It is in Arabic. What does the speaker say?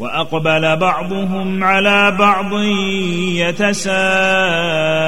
وأقبل بعضهم على بعض يتساءل.